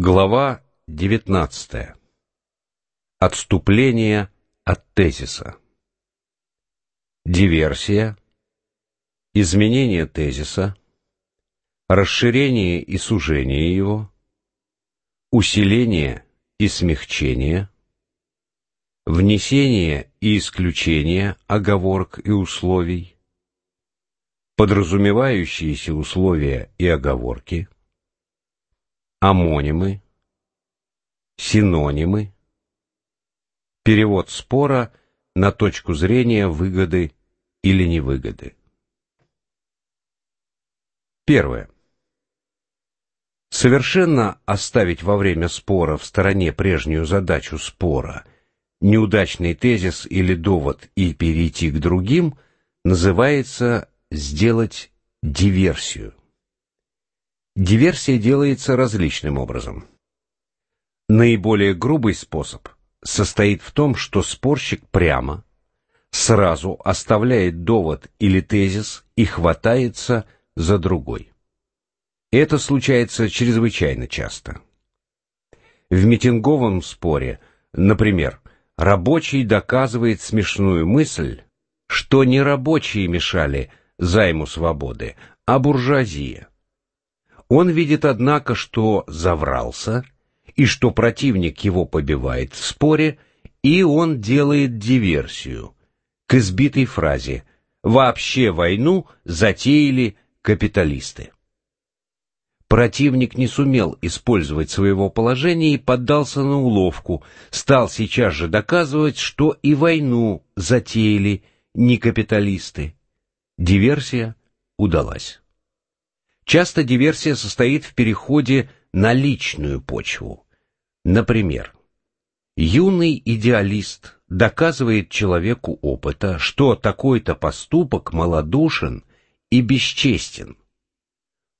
Глава 19. Отступление от тезиса. Диверсия. Изменение тезиса. Расширение и сужение его. Усиление и смягчение. Внесение и исключение оговорок и условий. Подразумевающиеся условия и оговорки амонимы, синонимы, перевод спора на точку зрения выгоды или невыгоды. Первое. Совершенно оставить во время спора в стороне прежнюю задачу спора, неудачный тезис или довод и перейти к другим, называется сделать диверсию. Диверсия делается различным образом. Наиболее грубый способ состоит в том, что спорщик прямо, сразу оставляет довод или тезис и хватается за другой. Это случается чрезвычайно часто. В митинговом споре, например, рабочий доказывает смешную мысль, что не рабочие мешали займу свободы, а буржуазия. Он видит, однако, что заврался, и что противник его побивает в споре, и он делает диверсию к избитой фразе «Вообще войну затеяли капиталисты». Противник не сумел использовать своего положения и поддался на уловку, стал сейчас же доказывать, что и войну затеяли не капиталисты. Диверсия удалась. Часто диверсия состоит в переходе на личную почву. Например, юный идеалист доказывает человеку опыта, что такой-то поступок малодушен и бесчестен.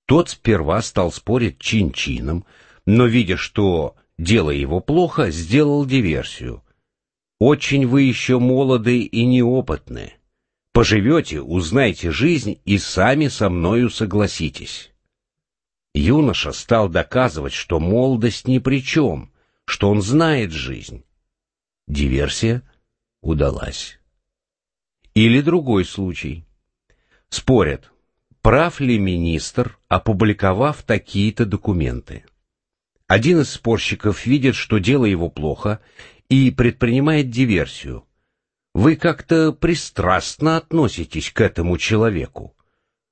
Тот сперва стал спорить чин-чином, но, видя, что дело его плохо, сделал диверсию. «Очень вы еще молоды и неопытны. Поживете, узнайте жизнь и сами со мною согласитесь. Юноша стал доказывать, что молодость ни при чем, что он знает жизнь. Диверсия удалась. Или другой случай. Спорят, прав ли министр, опубликовав такие-то документы. Один из спорщиков видит, что дело его плохо, и предпринимает диверсию. Вы как-то пристрастно относитесь к этому человеку.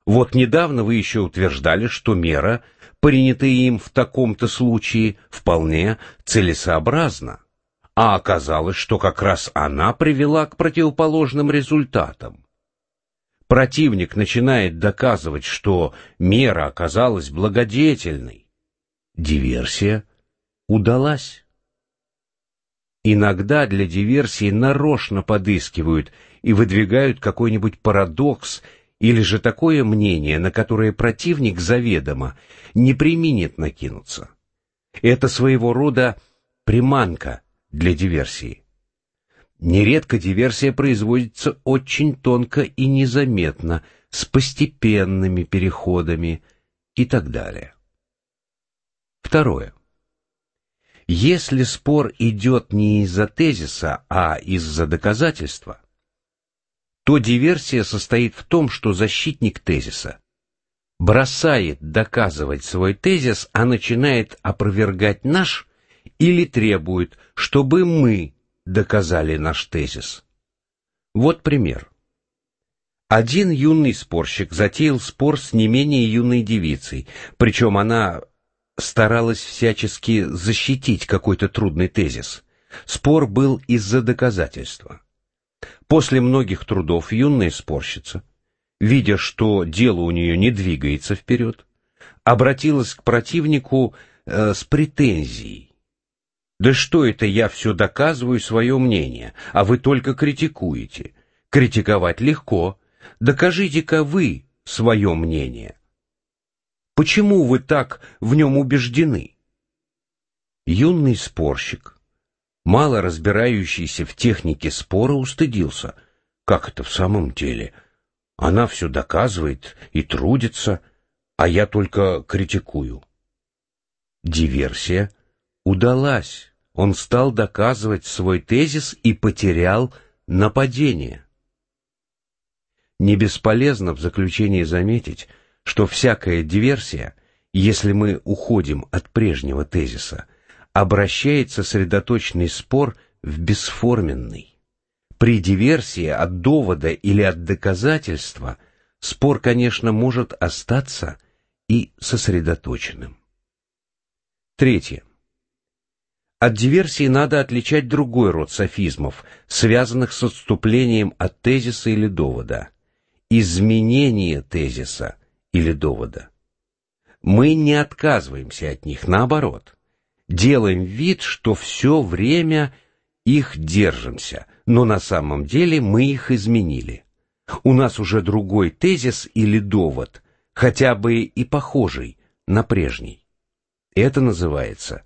Вот недавно вы еще утверждали, что мера, принятая им в таком-то случае, вполне целесообразна, а оказалось, что как раз она привела к противоположным результатам. Противник начинает доказывать, что мера оказалась благодетельной. Диверсия удалась. Иногда для диверсии нарочно подыскивают и выдвигают какой-нибудь парадокс или же такое мнение, на которое противник заведомо не применит накинуться. Это своего рода приманка для диверсии. Нередко диверсия производится очень тонко и незаметно, с постепенными переходами и так далее. Второе. Если спор идет не из-за тезиса, а из-за доказательства, то диверсия состоит в том, что защитник тезиса бросает доказывать свой тезис, а начинает опровергать наш или требует, чтобы мы доказали наш тезис. Вот пример. Один юный спорщик затеял спор с не менее юной девицей, причем она старалась всячески защитить какой-то трудный тезис. Спор был из-за доказательства. После многих трудов юная спорщица, видя, что дело у нее не двигается вперед, обратилась к противнику э, с претензией. «Да что это я все доказываю свое мнение, а вы только критикуете? Критиковать легко. Докажите-ка вы свое мнение». Почему вы так в нем убеждены? Юный спорщик, мало разбирающийся в технике спора, устыдился. Как это в самом деле? Она все доказывает и трудится, а я только критикую. Диверсия удалась. Он стал доказывать свой тезис и потерял нападение. Не бесполезно в заключении заметить, что всякая диверсия, если мы уходим от прежнего тезиса, обращает сосредоточенный спор в бесформенный. При диверсии от довода или от доказательства спор, конечно, может остаться и сосредоточенным. Третье. От диверсии надо отличать другой род софизмов, связанных с отступлением от тезиса или довода. Изменение тезиса или довода. Мы не отказываемся от них, наоборот. Делаем вид, что все время их держимся, но на самом деле мы их изменили. У нас уже другой тезис или довод, хотя бы и похожий на прежний. Это называется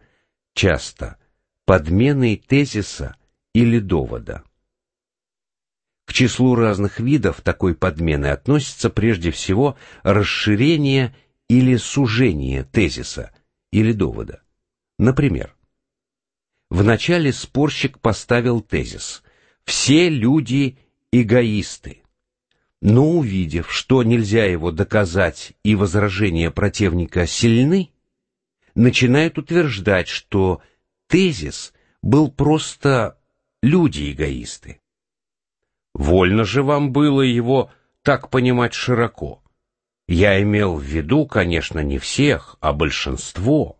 часто подменой тезиса или довода. К числу разных видов такой подмены относится прежде всего расширение или сужение тезиса или довода. Например, вначале спорщик поставил тезис «все люди эгоисты», но увидев, что нельзя его доказать и возражения противника сильны, начинает утверждать, что тезис был просто люди-эгоисты. Вольно же вам было его так понимать широко. Я имел в виду, конечно, не всех, а большинство.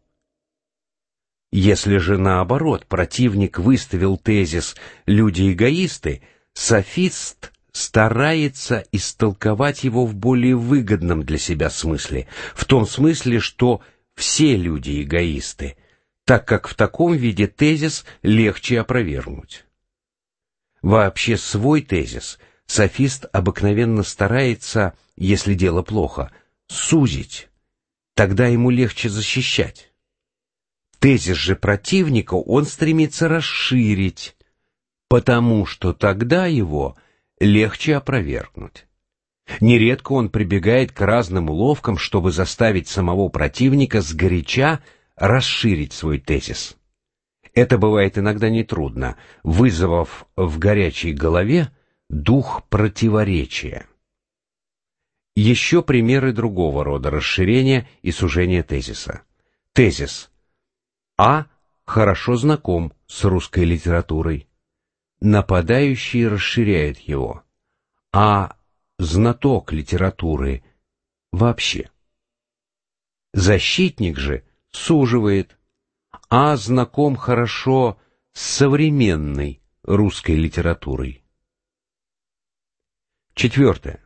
Если же наоборот противник выставил тезис «люди-эгоисты», софист старается истолковать его в более выгодном для себя смысле, в том смысле, что все люди эгоисты, так как в таком виде тезис легче опровергнуть. Вообще свой тезис софист обыкновенно старается, если дело плохо, сузить, тогда ему легче защищать. Тезис же противника он стремится расширить, потому что тогда его легче опровергнуть. Нередко он прибегает к разным уловкам, чтобы заставить самого противника сгоряча расширить свой тезис. Это бывает иногда нетрудно, вызвав в горячей голове дух противоречия. Еще примеры другого рода расширения и сужения тезиса. Тезис. А хорошо знаком с русской литературой. Нападающий расширяет его. А знаток литературы вообще. Защитник же суживает, а знаком хорошо с современной русской литературой. Четвертое.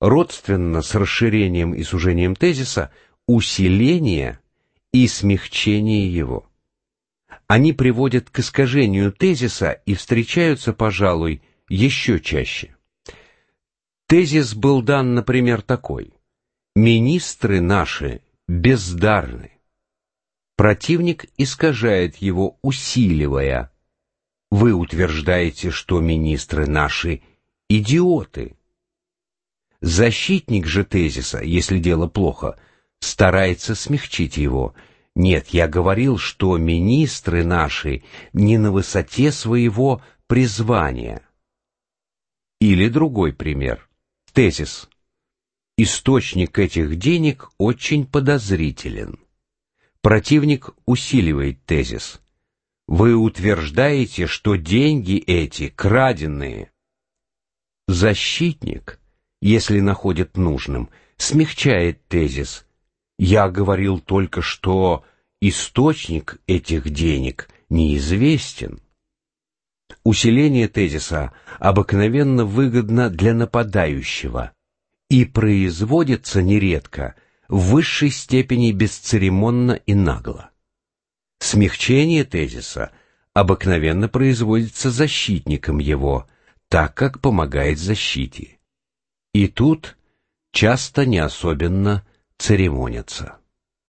Родственно с расширением и сужением тезиса усиление и смягчение его. Они приводят к искажению тезиса и встречаются, пожалуй, еще чаще. Тезис был дан, например, такой. Министры наши бездарны. Противник искажает его, усиливая. Вы утверждаете, что министры наши идиоты. Защитник же тезиса, если дело плохо, старается смягчить его. Нет, я говорил, что министры наши не на высоте своего призвания. Или другой пример. Тезис. Источник этих денег очень подозрителен. Противник усиливает тезис. Вы утверждаете, что деньги эти краденные. Защитник, если находит нужным, смягчает тезис. Я говорил только, что источник этих денег неизвестен. Усиление тезиса обыкновенно выгодно для нападающего и производится нередко в высшей степени бесцеремонно и нагло. Смягчение тезиса обыкновенно производится защитником его, так как помогает защите. И тут часто не особенно церемонятся.